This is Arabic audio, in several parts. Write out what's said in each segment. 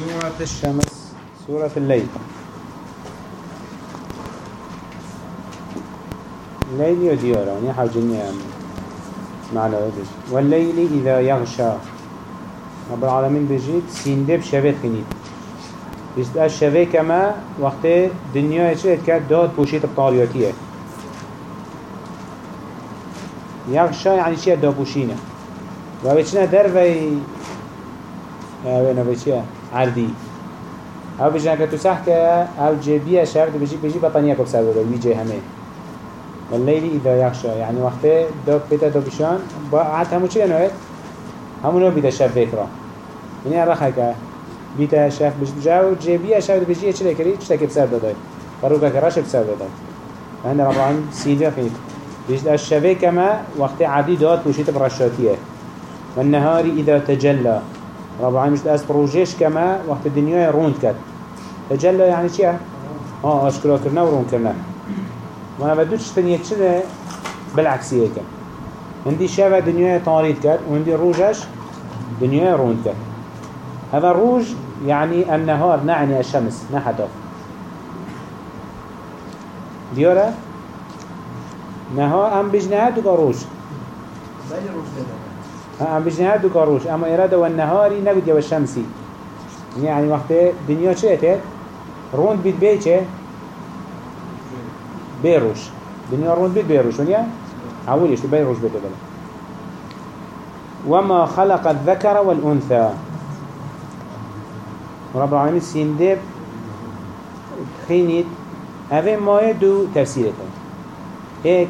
سورة الشمس سورة الليل. الليل يديارا يعني حاجني معنى ودش والليل إذا يغشى رب العالمين بجيت سيندب شبه خنيد بيست الشبه كما وقت دنيا يشريت كاد داد بوشيت بطارياتية. يغشى يعني شيء دابوشينه وابتشنا دروي اوه نوی چیه؟ عردی أو بجنه که تو سح که أو شرد بجی بجی بطانیه کب سر داده وی جه همه واللیلی اذا یخشا یعنی وقتی داک بیتا دو بشان با عد همو چیه نوید؟ همو نو بیتا شف فکرا یعنی ارخه که بیتا شف بجد جو جیبیه شرد بجی چی لکری؟ چی تکی بسر داده فروکا کراش بسر داده فهند رب العالمين سيدي خيط بيجد الشبه كما وقت عدي داد بوشيت برشاتيه والنهار إذا تجلى رب العالمين أس بروجيش كما وقت الدنيا روند كات تجلى يعني شيء آه أشكرا كرنا ورون كرنا وأنا بدوش تنية شنة بالعكسية كان عندي شابه دنيا طاريد كات وعندي روجش دنيا روند كات هذا الروج يعني النهار نعني الشمس نحدف ديارة نهار أم بجنها دوكا روج هم بجنها دوكا روج أما إرادة والنهاري نقول يا الشمسي يعني وقت دنيا چه روند بيت بي چه؟ بيروش دنيا روند بيت بيروش ونيا عوليش بيروش بيت بلا وما خلق الذكر والأنثى. رب العالمين سيندب خينيت هذا ما يدو تفسيرته هيك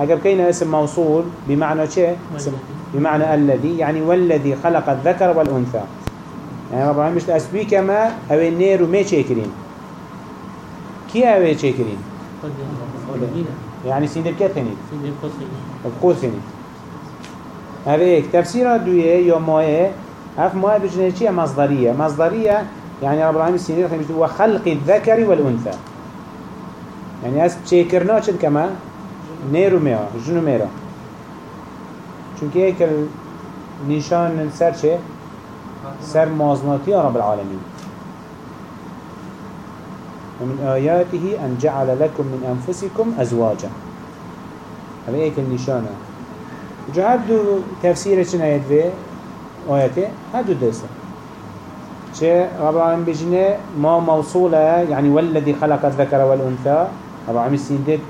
اگر كينا اسم موصول بمعنى چه؟ بمعنى الذي يعني والذي خلق الذكر والأنثى. يعني رب العالمين مش أسبي كما أو النير وما شاكرين كي أو شاكرين يعني سيدب كتنين بقول ثنين هذا هيك تفسير دوية يوم موية هف موية بجنة چية مصدرية. مصدرية يعني رب العالمين سيدب خمس وخلق الذكر والأنثى. يعني أسب شاكرنا چد كما؟ نيرو ميا جنو ميرا. چونکه یک نشان سر چه؟ سر مازناتی رب العالمين ومن آياته أن جعل لكم من أنفسكم أزواجا. هذا ايك النشانة جو هدو تفسير چنا يدوه آياته هدو دسته چه رب العالمين بجنه ما موصولة يعني والذي خلق الذكر والأنثى رب العالمين سيندب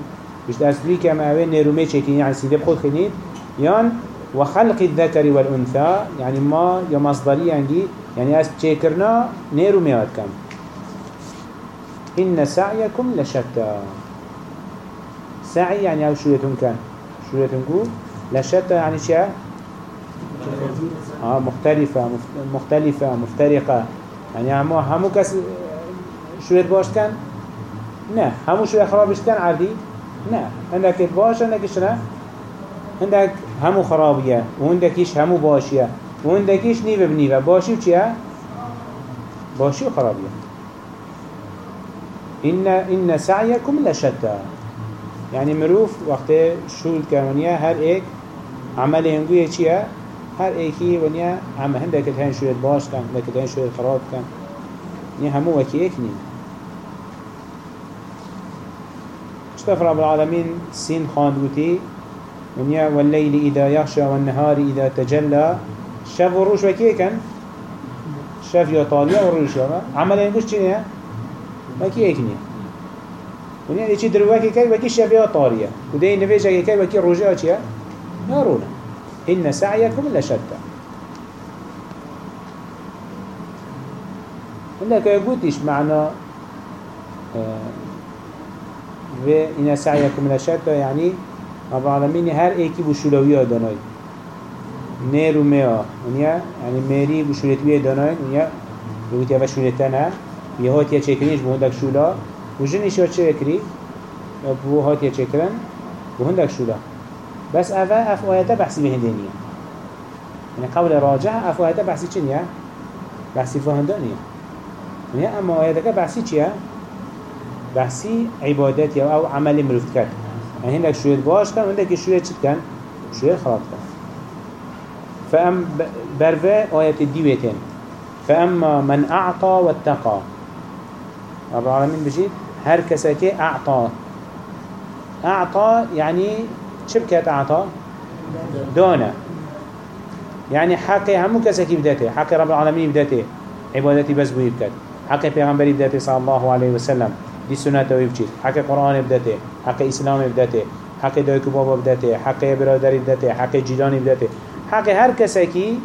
بجد أسبري كما أوين نيرومي چكين يعني سيندب خود خنيد يان وخلق الذكر والأنثى يعني ما يا مصدري عندي يعني أس تشكرنا نيرو ميات كم. إن سعيكم لشتى. سعي يعني أو شويتهم كان. شويتهم كو؟ لشتى يعني شيء؟ آه مختلفة مختلفة مفترقة. يعني همو همو كس شويت باش كان؟ نه. همو شوية خرابش كان عادي؟ نه. عندك باش عندك شنو؟ عندك همو خرابية وعندكيش همو باشية وعندكيش نيفة بنيفة باشي وچيا باشي وخرابية إن, إن سعيكم لشتى يعني مروف وقت شو الكامونية هر ايك عمل هنگوية چيا هر ايكي ونيا عم هندك الهين شوية باش كان هندك الهين شوية خراب كان يعني همو وكي ايك نين اشتف رب العالمين سين خاندوتي ونيا والليل إذا يغشى والنهار إذا تجلى. شاف وروش وكيه كان؟ شاف يا طالية وروش يا عمل ينقش چنيا وكي اكنيا ونيا دي چي دروكي كي وكي شاف يا طالية؟ ودي نفيجا كي وكي رجاء چيا نارونا إن سعيكم لشتى عندك يقولش معنى آه إن سعيكم لشتى يعني رب العالمین هر ایکی بشولوی آدانای نیر و میا. یعنی میری بشولتوی آدانای اونیا بگوتی اوه نه. یه هاتیه چکرینش به هندک شولا. و جنش ها چکری و بو هاتیه چکرن؟ به هندک شولا. بس اوه اف یعنی بحثی به هندنیه یعنی قول راجع اف بحثی چه نیا بحثی فهندانیه اما آیتا که بحثی چیه؟ بحثی عبادتیه او عمل مرفت کرد. يعني هندك شوية باش كان وهندك شوية چت كان شوية خراب كان. فأم برفة آيات الديوتين. فأما من أعطى واتقى. رب العالمين بجيد هر كساكي أعطى. أعطى يعني شبكة أعطى؟ دونة. يعني حقي همو كساكي بداته حقي رب العالمين بداته عبادتي بس بو يبكت حقي پیغمبري بداته صلى الله عليه وسلم. دي سنة ويبجيد حقي قرآن بداته حقي إسلام بداته حقي دايكو بابا بداته حقي برادري بداته حقي جيراني بداته حقي هر كساكي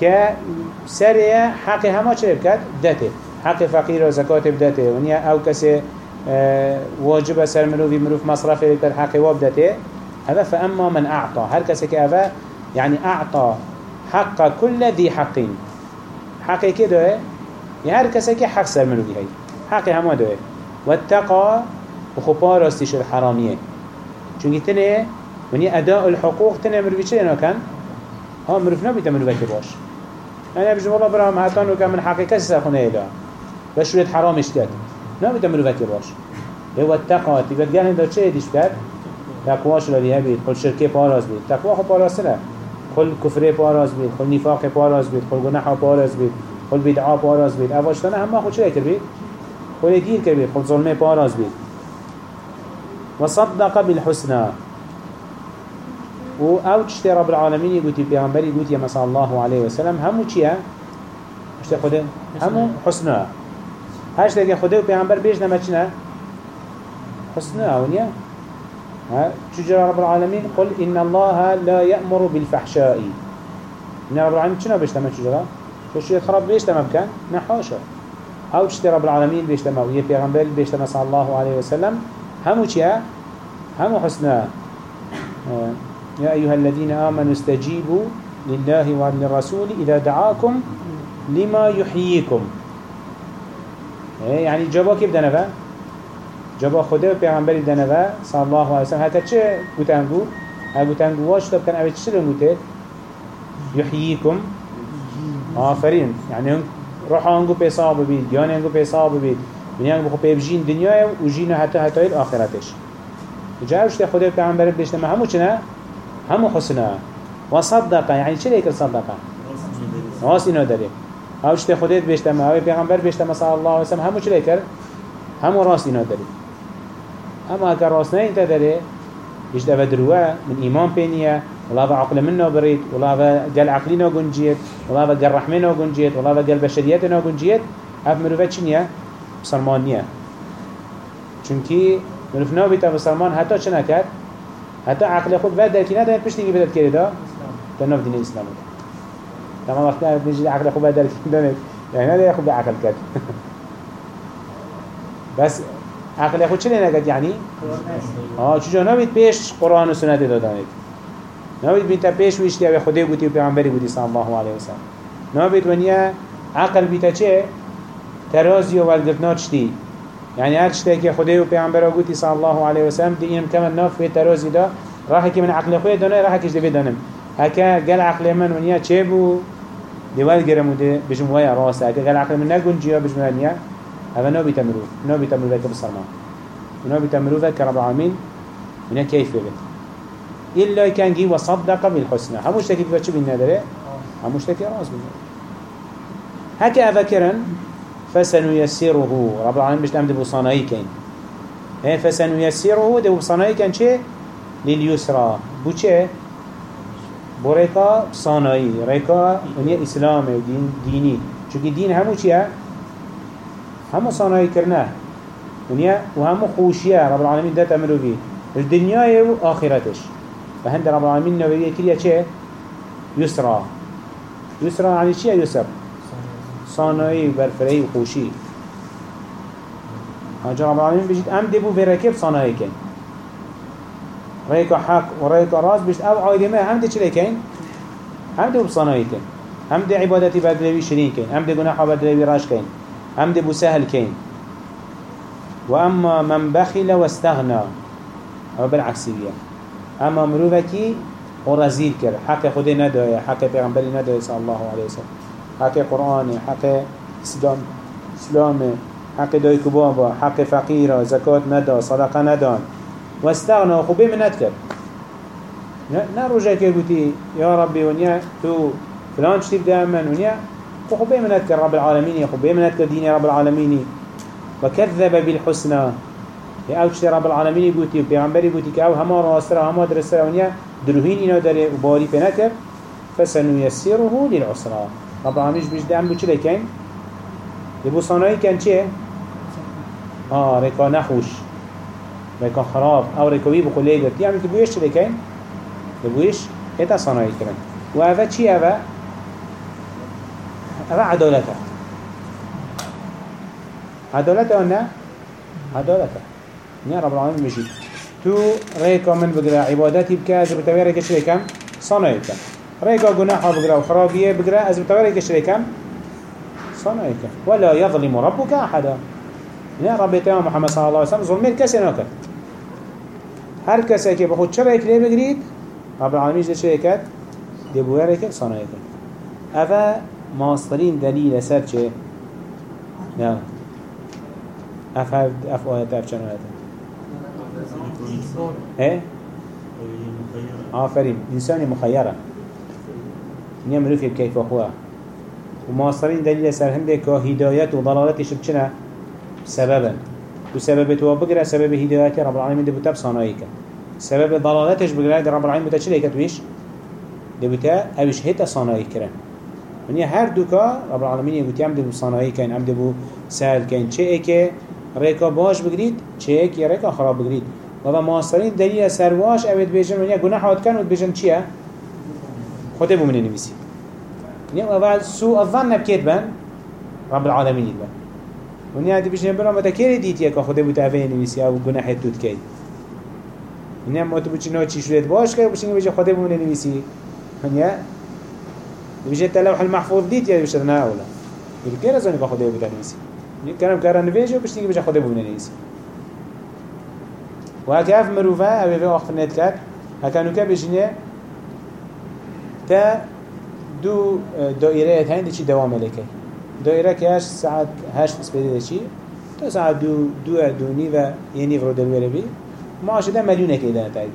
كسرية حقي هما چه بكت بداته حق فقير و زكاة بداته ونیا أو کسی آه، واجب سر مروفی مروف مصرف لكت حق وابدته هذا فأما من أعطى هر كسي كأفا يعني أعطى حق كل ذي حقين حق كده يعني هر كسي كي حق سر مروفي هاي حق هما ده واتقى وخبار راستيش الحرامية چونكي تنه وني أداء الحقوق تنه مروفي چه لنا كان ها مروف نبيت مروفي باش. أنا بجم والله برام هاتان وكان من حقيقة سيخونه إله بس شوية حرامش كد نبيت مروفي باش. هو التقوى تبقى قال هنده چه ديش كد تقواش لدي هبید خل شرکه پاراز بید. تقوا خو پاراز نه. خل کفره پاراز بید. خل نفاق پاراز بید. خل گناه پاراز بید. خل بدعا پاراز بید. اواشتانه همه خود چه کر بید؟ خل دیر کر بید خل ظلمه پاراز بید وصدق بالحسنى. و أو تشتي رب العالمين يقولي بيغمبري يقولي مثلا الله عليه وسلم. همو چيه اشتي خده؟ همو؟ حسنى. هاش لگه خده و بيغمبر بيش نما چنه حسنى اونيه شجر رب العالمين قل إن الله لا يأمر بالفحشاء. إن رب العالمين شنو بيشتمل شجرة؟ فشو خراب بيشتمل بكان؟ نحاشا أو تشتي رب العالمين بيشتمل ويا بيغمبر بيشتمل صلى الله عليه وسلم همو چيا؟ همو حسنا آه، يا أيها الذين آمنوا استجيبوا لله وللرسول إذا دعاكم لما يحييكم يعني جوابك كيف دنفا؟ جبا خدا و پیغمبری دنوه صلی الله علیه وسلم حتی چه گوتنگو؟ گوتنگو واش تب کن اوه چه گوته؟ یحییکم آفرین یعنی هم روح آنگو پیسا ببید یعنی آنگو پیسا ببید من یعنی بخو پیبجین دنیای و جین حتی حتی آخرتش جاوش تی خدا و پیغمبری بشتمه همو چنه؟ همو حسنه و صدقه یعنی چه لیکر صدقه؟ راست اینو داره اوش تی خودت بشتمه أو پیغمبر بشتمه صلی الله علیه وسلم همو چه لیکر؟ همو راست اینو داره اما اگر راست نه إيش دفع دروه من ايمان بينيه ولا عقل منه بريد ولا قل عقلنا جنجيت ولا قل رحمنا جنجيت ولا قل بشريتنا جنجيت هف مروفة چنية بسلمانية چونكي مروف نابتا بسلمان حتى كد حتى عقل خود بعد دركي نداره پشتی که بدت کرده تنف دين الإسلام تمام وقت نجي عقل خود بعد دركي نداره يعني نداره خود بعقل كد بس عقل خود چه نگد یعنی؟ آه چجا نبید پیش قرآن و سنت دادانید نبید بیتا پیش ویشتی أو خوده بودی و پیغمبری بودی صلی الله علیه وسلم نبید ونیا عقل بیتا چه؟ ترازی و ولگرتنا چتی يعني هر چطه که خوده و پیغمبر گوتی صلی الله علیه وسلم دی اینم کمن ناف به ترازی دا. راه که من عقل خود دانه راه کش دوی دانم. هکا گل عقل من ونیا چه بو؟ دیوال گرمو دی بجم ویا راسه هکا گل عقل من نگون جیا بجم ونیا هذا نوبي تمرو نوبي تمرو ذاك بالصرمان ونوبي تمرو ذاك رب العالمين من كيف بيت إلا كان جي وصدق بالحسنى. هموش تكي بتشو بالنادرة هموش تكي راس بالنادرة هكا أذكرا فسنيسره. رب العالمين مش نعمد بصناعي كين هي فسنيسره ده بصناعي كان شيء؟ لليسرى. بو شيء؟ بوريكا صناعي. ريكا ونيا إسلامي ودين ديني. شو دين همو شيء؟ همو صناعي كرناه ونيا وهمو خوشيا رب العالمين ده تعملوا بيه الدنيا وآخرتش فهند رب العالمين نبيه كريا چه يسرى يسرى يعني چه يسر صناعي وبرفري وخوشي هجا رب العالمين بيجيت ام دبو بركب صناعي كين ريكا حق وريكا راس بيجت أو عايدة ما هم دي چلي كين هم دي بصناعي كين هم دي عبادتي بدلوي شرين كين هم دي گناحة بدلوي راش كين هم دي بسهل كين وأما من بخل واستغنى أو بالعكس بيه أما مروفكي ورزيل كر. حق خده ندوية حق پیغمبری ندوية صلى الله عليه وسلم. حق قرآن حق اسلام اسلام حق داي كبابا حق فقيرة زكاة ندا صدقة ندان واستغنى خبه من ندكر نه رجع که گوتی یا ربی ونیا تو فلان چتی بده من ونیا خبي منك رب العالمين خبي منك دين رب العالمين. وكذب بالحسنى. أو شتى رب العالمين بوتي وبيغمبري بوتي كأو هما راسترا هما درسترا ونيا دروهين إنا داري وباري فنكر فسنيسره للعسرى. رب العالمين بيش دعم بوچي لكين يبو صنعي كان چه؟ آه ريكا نحوش ريكا خراب. ريكا بيبو خليه يعني تبويش چه لكين؟ تبويش هتا صنعي كرن وهذا چي هذا؟ هذا عدالته عدالته ولا؟ عدالته نيا رب العالمين مجي تو ريكا من بقرا عبادتي بكا از بتوي ريكا شريكم صنعيكا ريكا قناحا بقرا وخرابية بقرا از بتوي ريكا شريكم صنعيكا ولا يظلم ربك أحدا. نيا رب تمام محمد صلى الله عليه وسلم ظلمين كسي ناكر هر كسي كي بخود شريك ليه بقريد رب العالمين جده شريكات دي بويا ريكا صنعيكا أفا ماصرين دليل سر چه؟ نعم أفا أف آيات أف چنو آيات إيه آفرين إنسان مخيرة نعم رفيب كيف أخوه وماصرين دليل سر هنده كه هدايات وضلالات شبچنا سببا وسبب تو بقرا سبب هدايات رب العالمين دي بتاب صنايك سبب ضلالاتش بقرا دي رب العالمين بتا چلي كتويش دي بتا اوش هتا صنايك كرن ونیا هر دوکا رب العالمین یه گوتی عمد بو کن عمد بو سهل کن چه ایک ریکا باش بگرید چه ایک یا ریکا خراب بگرید و ماسترین دلیل سرواش اوید بیجن ونیا گناه حاد کن اوید بیشن چیه؟ خود بو منه نویسی ونیا اول سو اظن نبکید بن رب العالمین بن ونیا دی بیشن برا متکر دید یکا خود بو تاوه نویسی او گناه دود کن ونیا ما تو بچی نو چی شدید باش کرد بچی خود بو منه نویسی ونیا بیجن تلوح المحفوظ دیت یا بیجن نه اولا بگیر از اون که خود بوت نویسی كلام كارن نویجه بشتی بیجن خود بومنه نویسی و هک اف مروفة اوه و وقت نت کرد هکنو که بجنه تا دو دائره هند چی دوام لکه دائره که هشت ساعت هشت سپیده چی تا ساعت دو دو دو نی و یه نیو رو دلوره بی معاش ده ملیونه که ایدانه تایده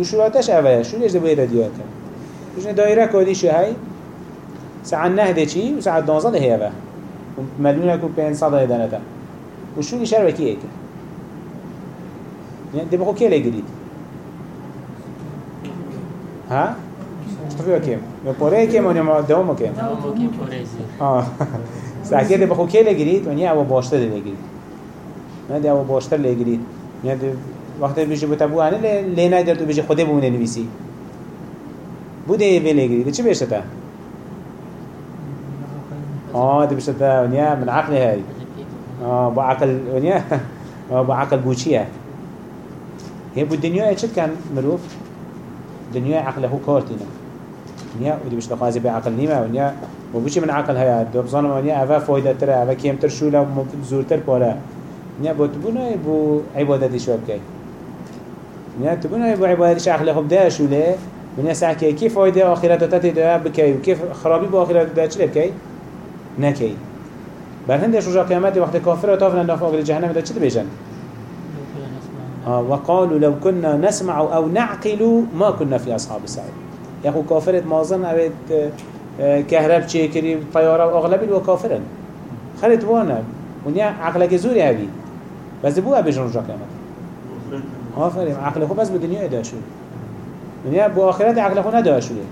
و شروعاتش اوه شروعش ده دیار کرد بجنه دائره کادی های ساعت نه ده چی و ساعت دانزه ده و مدونه کو پین صده دانتا و شونی شر بخو که لگرید ها؟ خفی وکیم و پاره اکیم و نمو دوم اکیم دوم اکیم پاره زیر ساکر ده بخو که لگرید و نیه او باشتر ده لگرید نه ده او باشتر لگرید نه ده وقتی بشه بتبوه هنه لی تو بشه خوده بونه نویسی بوده في لي جديد چه بيشتا آه دي بيشتا ونيا من عقل هاي آه بعقل ونيا آه بعقل بوچيه هي بو الدنيا چه كان مروف دنيا عقله كارتينا دنيا ودي مش لقازي بعقل نيمة ونيا وبوشي من عقل هيا دوبزان ونيا أفا فايدة ترى أفا كيم تر شولا زورتر بولا نيا بو تبونا بو عبادتي شو بكي نيا تبونا بو عبادتي عقله خب ده شولا ونيا ساعة كي كيف فايدة آخرته؟ تتي ده بكي وكيف خرابي بو آخرته؟ ده چلي بكي نكي بل هندش رجا قيامتي وقت كافر وطافنا ناف أغل جهنم ده چلي بيجن آه وقالوا لو كنا نسمع أو نعقل ما كنا في أصحاب السعير يخو كافرت مازن أبد كهرب تشيكري طيارة أغلب الوكافرن خلت وأنا ونيا عقلك زوري هبي بس بو أبي جنرجا كامل آفرين عقل خو بس بدنيا داشو ونيا بو آخرت عقل خو نداشو ليه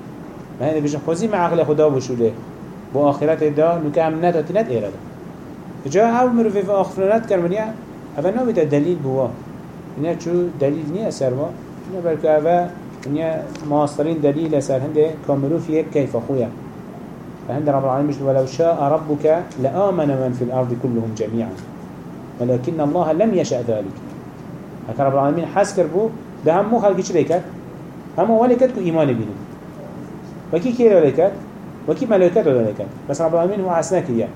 ما هي بيجن خوزي مع عقل خدا بوشو ليه بو آخرت دا نكام ندات ند إيرادا جا أو مروفي في آخرت كرمنيا أبا نوبت الدليل بوا. اینا چو دلیل نیه سر ما. اینا بلکه اوه اینا ماسترین دلیل سر هنده کاملو فیه کیف خویا فهند رب العالمين مجد ولو شاء ربك لآمن من في الأرض كلهم جميعا ولكن الله لم يشأ ذلك هكا رب العالمين حس كربو ده هم مو خلقي چه ليكت هم ولكت كو إيمان بينه وكي كير ولكت وكي ملكت ولكت بس رب العالمين هو حسنك إياه.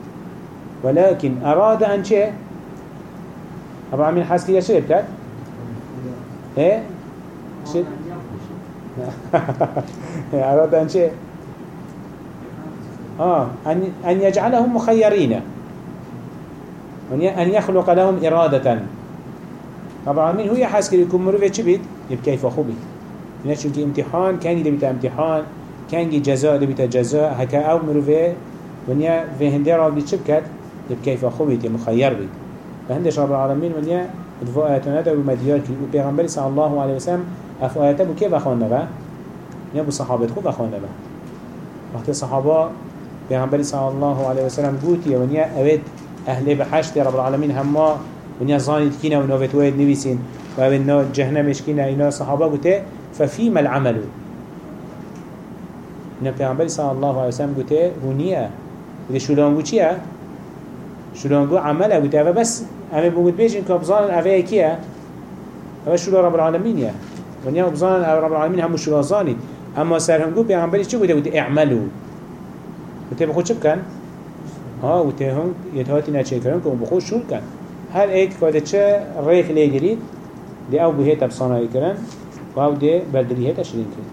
ولكن أراد أن شيء؟ رب العالمين حس كيا شيء بكت إيه؟ شد أراد أن شيء؟ آه أن أن يجعلهم مخيرين. أن يخلق لهم إرادة. طبعا من هو يحس يكون مروفة شبيت يبقى يعني چونك امتحان يدي بتا امتحان كانجي جزاء لبيت جزاء هكا أو مروفه ونيا في هندي رابي تشبكت كيف خوبيت مخير بيت فهندش رب العالمين ونيا دفو آياتنا دا بمديار كي وبيغمبر صلى الله عليه وسلم اف آياته بو كيف اخوانا با نيا بو صحابت خوب اخوانا با وقت الصحابة بيغمبر صلى الله عليه وسلم قوتي ونيا اويد أهل بحشت رب العالمين هما ونيا زاني تكينا ونوفت ويد نويسين وابن نو جهنم اشكينا اينا صحابة قوتي ففيما العمل؟ إن پیغمبر صلى الله عليه وسلم قوتي هونيا وده شلانگو چيه؟ شلانگو عمله قوتي اوه بس همه بقول بيجن كابزان اوه كيه؟ اوه شلا رب العالمين يا ونيا بزان رب العالمين هم شلا زاني اما سرهنگو پیغمبر چه قوتي قوتي اعملو قوتي بخود چه بكن؟ ها قوتي هم يتهاتي نچه کرن که بخود شول کن هر ایک که چه ریخ لیگرید دی أو بهیت ابصانایی کرن و أو دی بلدریهت اشرین کرن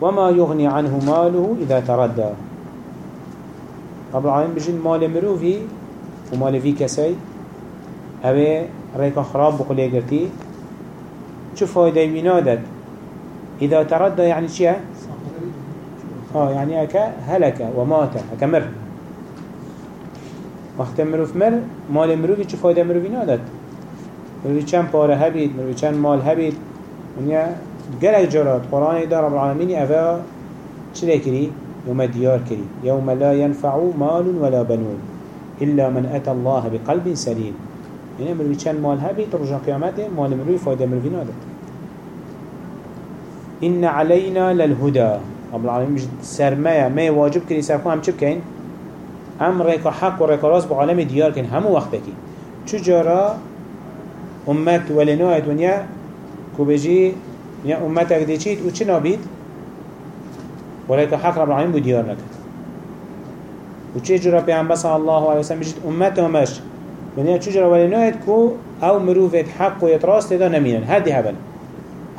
وما يغني عنه ماله إذا تردى. العالمين بجن مال مروفي ومال في كسي هذا ريكا خراب بقول يقرتي شو فايدة ينادت إذا تردى يعني شيء؟ آه يعني أكا هلك ومات أكا مر. وقت مروف مر مال مروفي شو فايدة مروفي نادت مروفي چند پاره هبید مروفي چند مال هبید. ونیا قالك جرات. قرآن دا رب العالمين أفا چلي كري يوم ديار كري يوم لا ينفع مال ولا بنون إلا من أتى الله بقلب سليم يعني مروي كان مال هبي ترجع قيامته مال مروي فايدة مروي نادت إن علينا للهدى. رب العالمين مش سرمايا ما واجب كري سرخو هم چب كين هم ريكا حق و ريكا راس بعالم ديار كين همو وقتكي چو جارا أمت ولنوات ونيا كو بجي يا أمتك دي چيت و چه نابيد ولكن حق رب العالمين بديار نكت. و چه جرا پیغمبر الله عليه وسلم بجد أمته مش ونيا چه جرا ولي نوعد كو أو مروفت حق و يتراست دا نمينن. هدي هبل.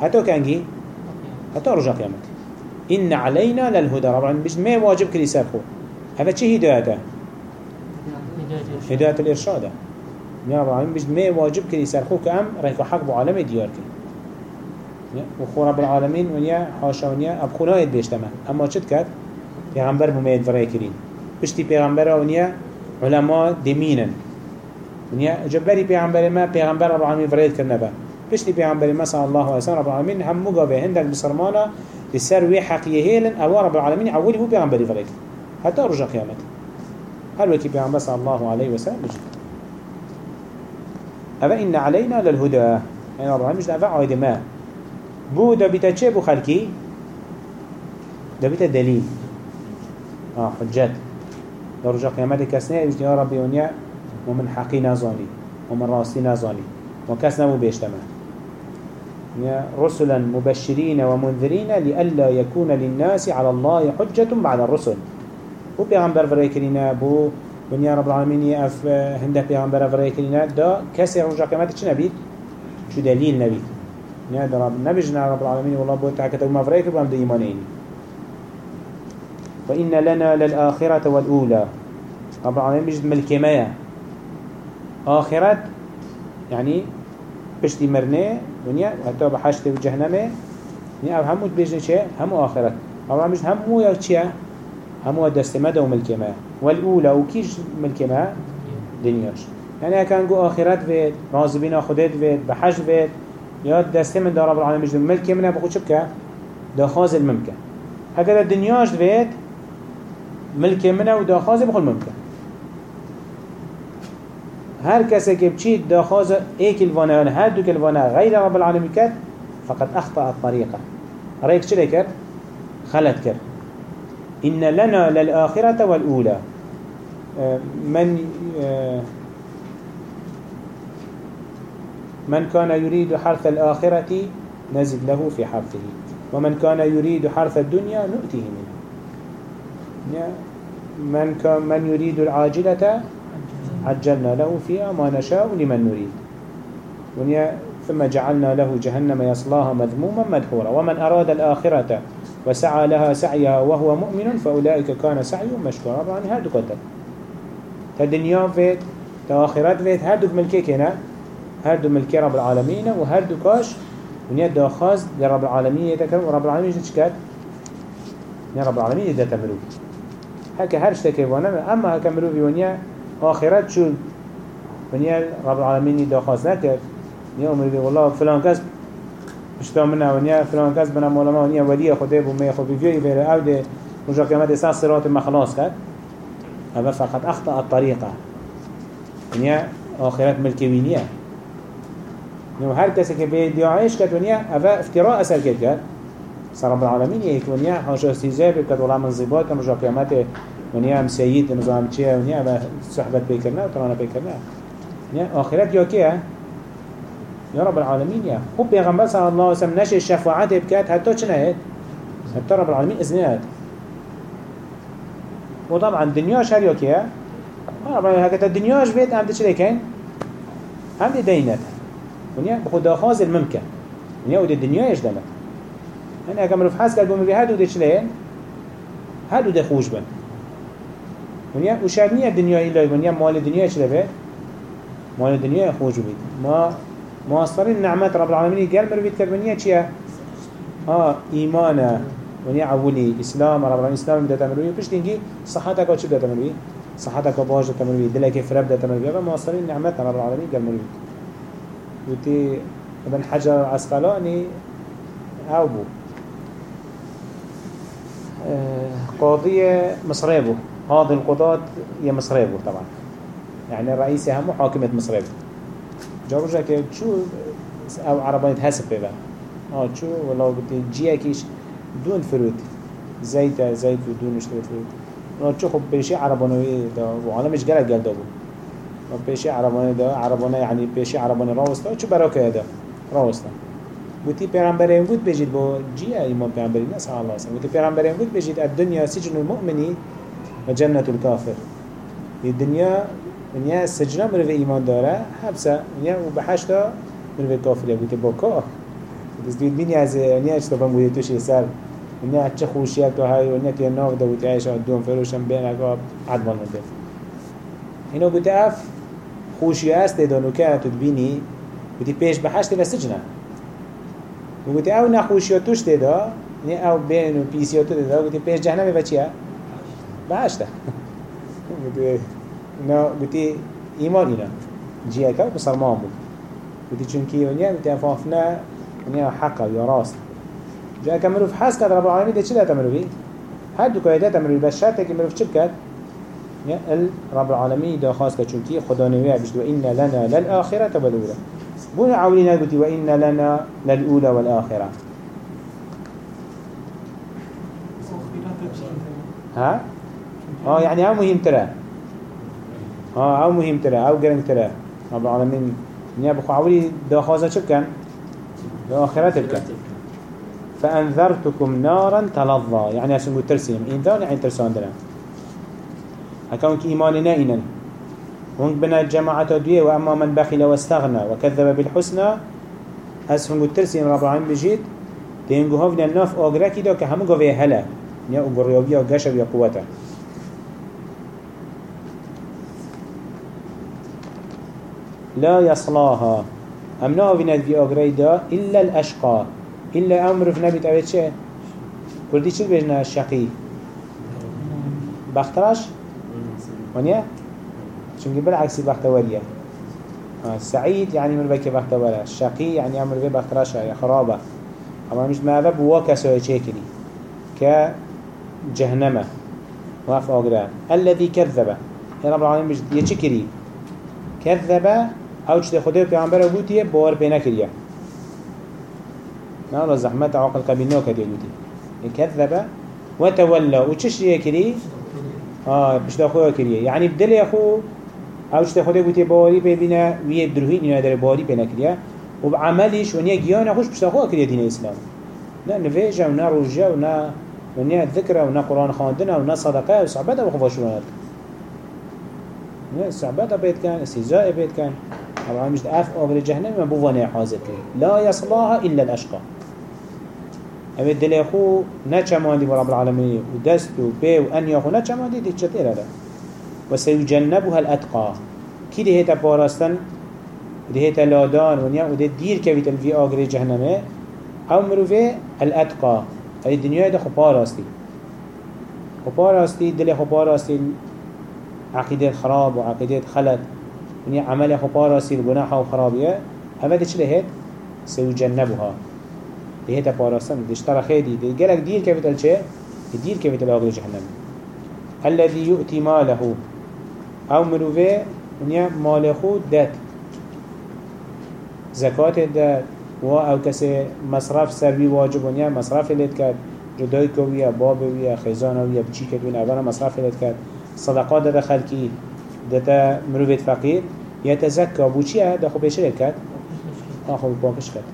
حتى كانجي؟ حتى رجع قيامت. إن علينا للهدى. رب العالمين بجد ما واجب كلي سرخو هذا چه هدايته هداية الإرشاد. رب العالمين بجد ما واجب كلي سرخو كأم ريكو حق بعالم ديار كلي وخو رب العالمين ونيا حاشا ونيا ابخونا يد بيشتما اما چد كد پیغمبر بمید فرای کرین. پشتی پیغمبر ونيا علماء دمینن. ونيا جبري پیغمبر ما پیغمبر رب العالمين فرایت کرنه با. پشتی پیغمبر ما صلى الله عليه وسلم رب العالمين هم مقابه هندك بسرمانا لسر وي حقيه هيلن أو رب العالمين عولي هو پیغمبر فرایت حتى رجع قيامت هل وكي پیغمبر صلى الله عليه وسلم بجد. أفا إن علينا للهدى. يعني رب مش أفا عايد ما. بو دا بيتا چه بو خلقي؟ دا بيتا دليل آه حجات دا رجا قيامت كسنه اجد يا ربي ونيا. ومن حقي نازاني. ومن راسي نازاني. وكسنا مو بيشتما رسلا مبشرين ومنذرين لألا يكون للناس على الله حجة بعد الرسل. بو بيغمبر فريكرينا بو ونيا رب العالمين يأف هنده بيغمبر فريكرينا دا كسي رجا قيامت چه نبيد شو دليل نبيد نه در رب نبجنا رب العالمين والله بود تعكت وما فريك بام دي إيمانين وإن لنا للآخرة والأولى. رب العالمين بجد ملكي ميا آخرت يعني بشتي مرنه ونيا حتى بحشت وجهنمه يعني همو تبجن شيء همو آخرت. رب العالمين بجد همو يا شيء همو دست مدى وملكي ميا والأولى وكيش ملكي ميا دنياش. يعني كان جو آخرت فيت رازبين خدت فيت بحش فيت یا دسته من دار رب العالمین بجد ملکی منه بخود چه بکه داخاز الممکن اگر دنیاش دوید ملکی منه و داخاز بخود ممکن هر کسی که بچید داخاز ایک الوانه هر دو الوانه غیر رب العالمین کرد فقط اخطأ الطريقة رأيك چه کرد؟ خلط کرد. إن لنا للآخرة والأولى. من من كان يريد حرث الآخرة نزد له في حرثه. ومن كان يريد حرث الدنيا نؤتيه منه. من كان من يريد العاجلة عجلنا له فيها ما نشاء لمن نريد. ثم جعلنا له جهنم يصلاها مذموما مدحورا. ومن أراد الآخرة وسعى لها سعيها وهو مؤمن فأولئك كان سعيهم مشكورا. يعني هادو قدر تدنيا فيت تآخرات فيت هادو ملكيك هر دو ملكي رب العالمين و هر دو كاش ونيا داخاز لرب العالمين يتكرم و رب العالمين كد؟ يا رب العالمين تمروف هكا هر شتكي وأنا أما هكا مروفي ونيا آخرت شو؟ ونيا رب العالمين ده خاص. نكر يا مروفي والله فلان كس بشتا منا ونيا فلان كس بنا مولما ونيا ولي خده بو مي خو بيفيو يبير أو ده مجا قيامت أساس صراط ما خلاص خد هذا فقط اخطأ الطريقة ونيا آخرت ملكوينية نو هر کسی که به دیاعش کرد ونیا اوه افتراء اثر کرد کرد سر رب العالمین یک ونیا حاشا استیزای بکرد ولا من زیبات رجا قیامت ونیا هم سید نظام چیه ونیا اوه صحبت بکرنه و ترانه ونیا آخرت یا کیه؟ يا رب العالمين يا خوب پیغمبر صلى الله عليه وسلم نشه شفاعت بكات حتى چنهت حتى رب العالمين اذنهت وطبعا دنيا شر يا كيا رب العالمين هكذا دنياش بيت هم تشري كين هم دي دينت ونيا بخدا خاز الممكن ونيا ودي الدنيا إيش دمت أنا اكمل في حاسك قالوا مبي هادو دي شلين هادو دي خوش بن. ونيا وشارنيا الدنيا إلا ونيا مال الدنيا إيش لبه مال الدنيا خوش بيت ما مواصلين نعمات رب العالمين. قال مروي تكربنيا چيا آه إيمانا. ونيا عولي إسلام رب العالمين. إسلام بدأ تمروي بيش تنجي صحتك وش بدأ تمروي صحتك باش بدأ تمروي دلك فرب بدأ تمروي مواصلين نعمات رب العالمين. قال مروي وتي ابن حجر عسقلاني أو بو آه، قاضية مصريبو. هذا القضاة هي مصريبو طبعا. يعني الرئيس هم حاكمة مصريبو. جاروجا كي شو أو تحسب بها آه شو والله بتي جيا كيش دون فروت زيت زيت ودون اشتري فروت آه شو خب بيشي عربانوي دا وعالم مش قلق قل دابو. بيشي عرباني دا عرباني يعني بيشي عرباني راوستا. شو براك هذا راوستا. وتي پیغمبرین بود بجید با جیه ایمان پیغمبرین نه صلی الله علیه وسلم وتی پیغمبرین بود بجید الدنیا سجن المؤمنی و جنت الكافر الدنيا یعنی ونیا سجنا مروی ایمان داره حبسه ونیا و به هشتا مروی کافره بوده. با کاف دست دید بینی از ونیا اشتفان یعنی بوده توش سر. یعنی ونیا چه خوشیت تو های ونیا که ناغ دا بوده ایش دوم فروشم بین اگا عدوان نده اینا بوده اف خوشی است دانو که تو بینی بودی پیش به هشت و سجنا و بودی او نخوشی توش دیدا نه او بین و پیسی تو دیدا بودی پیش جهنم و چیه؟ به وقتی ایمان اینا جیه که بسرمان بود. وقتی چونکی ونیا وقتی افافنا ونیا حقا یا راست جا که مروف حس کرد رب العالمین ده چی ده مروفی؟ هر دو که ده مروفی بس شرطه که مروف چی بکرد؟ رب العالمين ده خاص كشوكي خدا نويا بجد وإن لنا للآخرة والأولى. بون عولينا قلتي وإن لنا للأولى والآخرة. ها؟ آه يعني أو مهم ترى آه أو مهم ترى أو قرن ترى. رب العالمين نيا بخو عولي كان؟ ده آخرة كان فأنذرتكم نارا تلظى. يعني عشان قلت ترسيم إنذار يعني ترسان درم هكونك إيماننا إنن هنك بنا الجماعة دوية وأما من بخل واستغنى وكذب بالحسنى أسفن قلت ترسيم رب العالمين بجيت تينجو هفنا الناف أغراكي دا كهمو قوي هلا نيا أغريوبيا وقشب يا قوته. لا يصلاها. أمنا فينا في أغري دا إلا الأشقى. إلا أمر في نبي تعبت شيء؟ كردي شو بيجنا الشقي؟ بخترش ونيا چونكي بالعكس بختورية سعيد يعني مر بك بختورة الشقي يعني أمر بي بخترش يا خرابة. أما مش ما ذا بواكا سوى شيكني. كجهنمة. وقف أغرى الذي كذب. يا رب العالمين مش يشكري كذب أو چه خدا پیامبر بودیه باور پینا کریه نه را زحمت عقل قبیل نو کردی بودی كذب وتولى وچش يكري آه بشتا خويا كريه يعني بدل يخو أو چه خدا بودیه باوری ببینه وی دروهی اینا در باوری پینا کریه و بعملش ونیا گیانه خوش بشتا خويا كريه دين اسلام. نه نفيجه و نه روجه و نه ونیا ذکر و نه قرآن خواندنه و نه صدقه و صحبته بخواشونات نه صحبته بيت كان استهزاء بيت كان طبعا مش اف آخر جهنم ما بوانه حاضر لا يصلاها إلا الأشقى. أبي الدليل خو نچمان دي رب العالمين ودست وبي وأن يخو نچمان دي دي چتير هذا؟ وسيجنبها الأتقى. كي دي هيتا باراستن دي هيتا لادان ونيا ودي دير كويت الفي آخر جهنم أو مروفي الأتقى. أي الدنيا ده خو باراستي وباراستی دل خو پاراستی. عقیده خراب و عقیده خلط. ونیا عمل خو پاراستی الگناح و خرابیه هذا چه لهت سيجنبها لهت باراستن دشتر خيدي دي قالك دير كيف تلشي دير كيف تلاقي جهنم الذي يؤتي ماله أو مروفه ونیا مال خود داد زکات داد و أو کسی مصرف سروی واجب ونیا مصرف لید کرد جدای کویا باب ویا خیزان ویا بچی کرد وین اولا مصرف لید کرد صدقات داد خلکی داتا مروفت فقیر يتزكى بوشيا ده خو آخو بواكش كات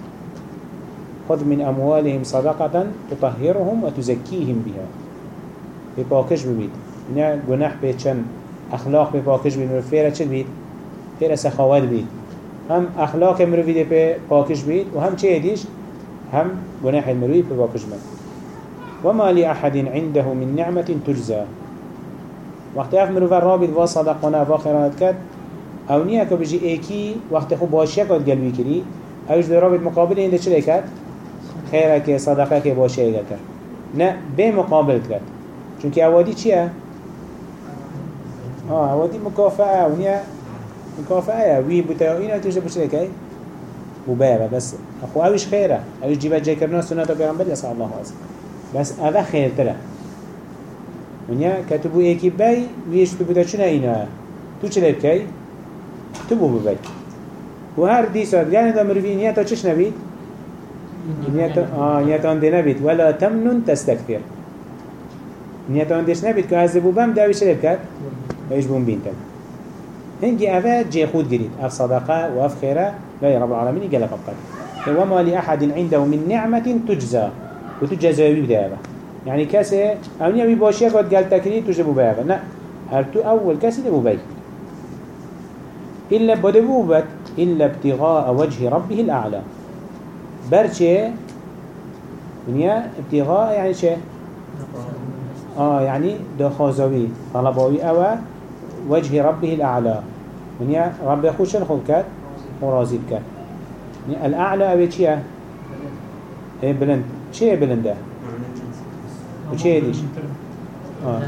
خذ من أموالهم صدقة تطهرهم وتزكيهم بها بواكش ببيت نه گناه بيتشن اخلاق بواكش ببيت فيرا چل بيت فيرا سخوات بيت هم اخلاق مروفي دي بواكش بيت وهم چه يديش هم گناه المروفي بواكش بيت وما لأحد عنده من نعمة تجزى. وقتی اف مروفه رابید و صدقانه و خیرانت کرد او نیه که بجی ایکی وقتی خوب باشیه کد گلوی کری اوش در رابید مقابل این چلی کرد؟ خیره که صدقه که باشیه کرد. نه به مقابل کرد. چونکه اوادی چیه؟ آه اوادی مکافعه او نیه مكافأة وي بتاعينا تيجي بشرك که مبايعة بس. اخو اوش خیره. اوش أوش جای کرنا سنت سنة النبي صلى الله عليه بس اوه خیرتره. ونیا کتبو ایکی بی ویش بوتا چونه اینا تو چه لبکی؟ تبو ببي وهر دي ساد يعني دا مروفي نياتا چش نبيت نياتا آه نياتا انده نبيت ولا تمنن تستكثر نياتا اندش نبيت که از بوبم داوی شرب کرد ويش بوم بينتم هنجي أفا جي خود قريد أف صدقاء وأف خيرا لا يا رب العالمين قال فقط وما لأحد عنده من نعمة تجزى وتجزى بيبدا يعني كاسي أو نيا باشيه قد قال تكريت تجبو بيابا لا هرتو أول كاسي دبو بي إلا بدبوبت إلا ابتغاء وجه ربه الأعلى برشة دنيا ابتغاء يعني شيء آه يعني دخازوي طلبوي أو وجه ربه الأعلى دنيا رب يخوش بكات يعني الأعلى أبي شيء إيه بلند. شيء بلنده؟ وشيء ديش آه.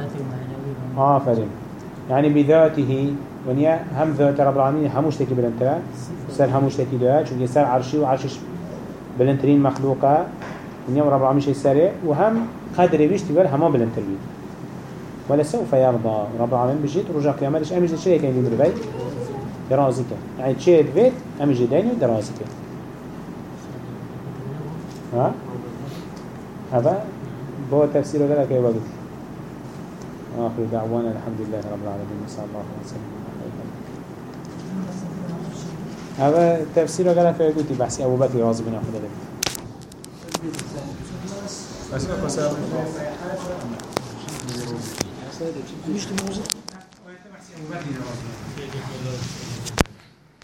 فهم يعني بذاته ونیا هم ذات رب العالمين هموش تكي بلنترا سر هموش تكي دوها چونك سر عرشي وعرشش بلنترين مخلوقة ونیا رب العالمين شي سره وهم قدر بيش تبال هما بلنتر بيت ولا سوف يرضى رب العالمين بجيت رجع قيامتش امش شيء كان يمر بيت درازك يعني شيء بيت امش ديني درازك ها؟ هذا بو تفسير ذلك يوجد آخر دعوانا الحمد لله رب العالمين صلى الله عليه وسلم هذا تفسير قال في قلت؟ بحسي أبو بكر راضي بنا خدا بس